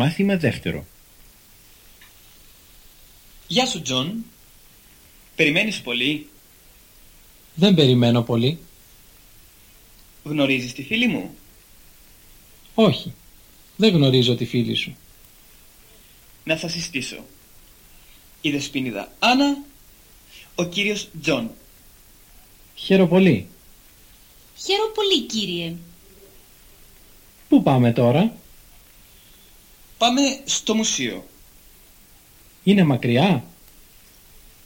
Μάθημα δεύτερο. Γεια σου, Τζον. Περιμένεις πολύ; Δεν περιμένω πολύ. Γνωρίζεις τη φίλη μου; Όχι. Δεν γνωρίζω τη φίλη σου. Να σας συστήσω. Η δεσποινίδα Άννα, ο κύριος Τζον. Χαίρω πολύ. Χαίρω πολύ, κύριε. Πού πάμε τώρα; Πάμε στο μουσείο. Είναι μακριά;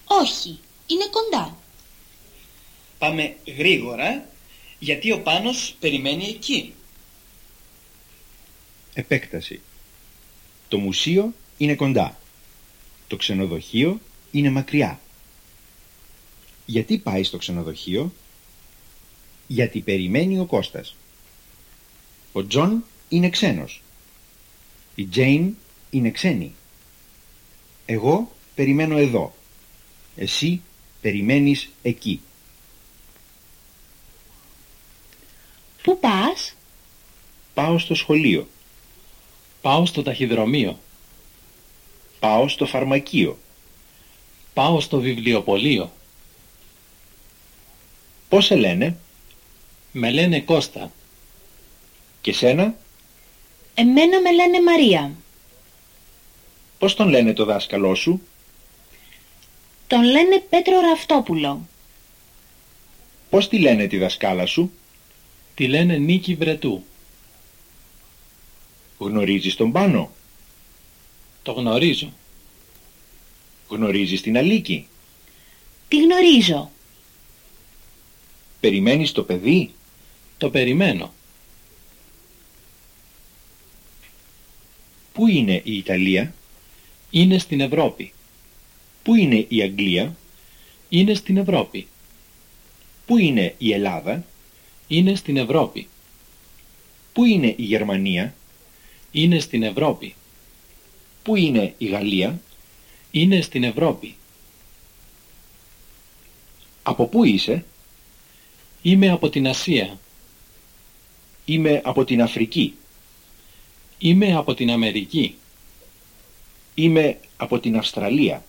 Όχι, είναι κοντά. Πάμε γρήγορα, γιατί ο Πάνος περιμένει εκεί. Επέκταση. Το μουσείο είναι κοντά. Το ξενοδοχείο είναι μακριά. Γιατί πάει στο ξενοδοχείο; Γιατί περιμένει ο Κώστας. Ο Τζον είναι ξένος. Η Τζέιν είναι ξένη. Εγώ περιμένω εδώ. Εσύ περιμένεις εκεί. Πού πας; Πάω στο σχολείο. Πάω στο ταχυδρομείο. Πάω στο φαρμακείο. Πάω στο βιβλιοπωλείο. Πώς σε λένε; Με λένε Κώστα. και σένα; Εμένα με λένε Μαρία. πώς τον λένε το δάσκαλό σου; Τον λένε Πέτρο Ραφτόπουλο. πώς τη λένε τη δασκάλα σου; Τη λένε Νίκη Βρετού. γνωρίζεις τον Πάνο; Το γνωρίζω. γνωρίζεις την Αλίκη; Τι γνωρίζω. περιμένεις το παιδί; Το περιμένω. Πού είναι η Ιταλία; Είναι στην Ευρώπη. Πού είναι η Αγγλία; Είναι στην Ευρώπη. Πού είναι η Ελλάδα; Είναι στην Ευρώπη. Πού είναι η Γερμανία; Είναι στην Ευρώπη. Πού είναι η Γαλλία; Είναι στην Ευρώπη. Από πού είσαι; Είμαι από την Ασία. Είμαι από την Αφρική Είμαι από την Αμερική. Είμαι από την Αυστραλία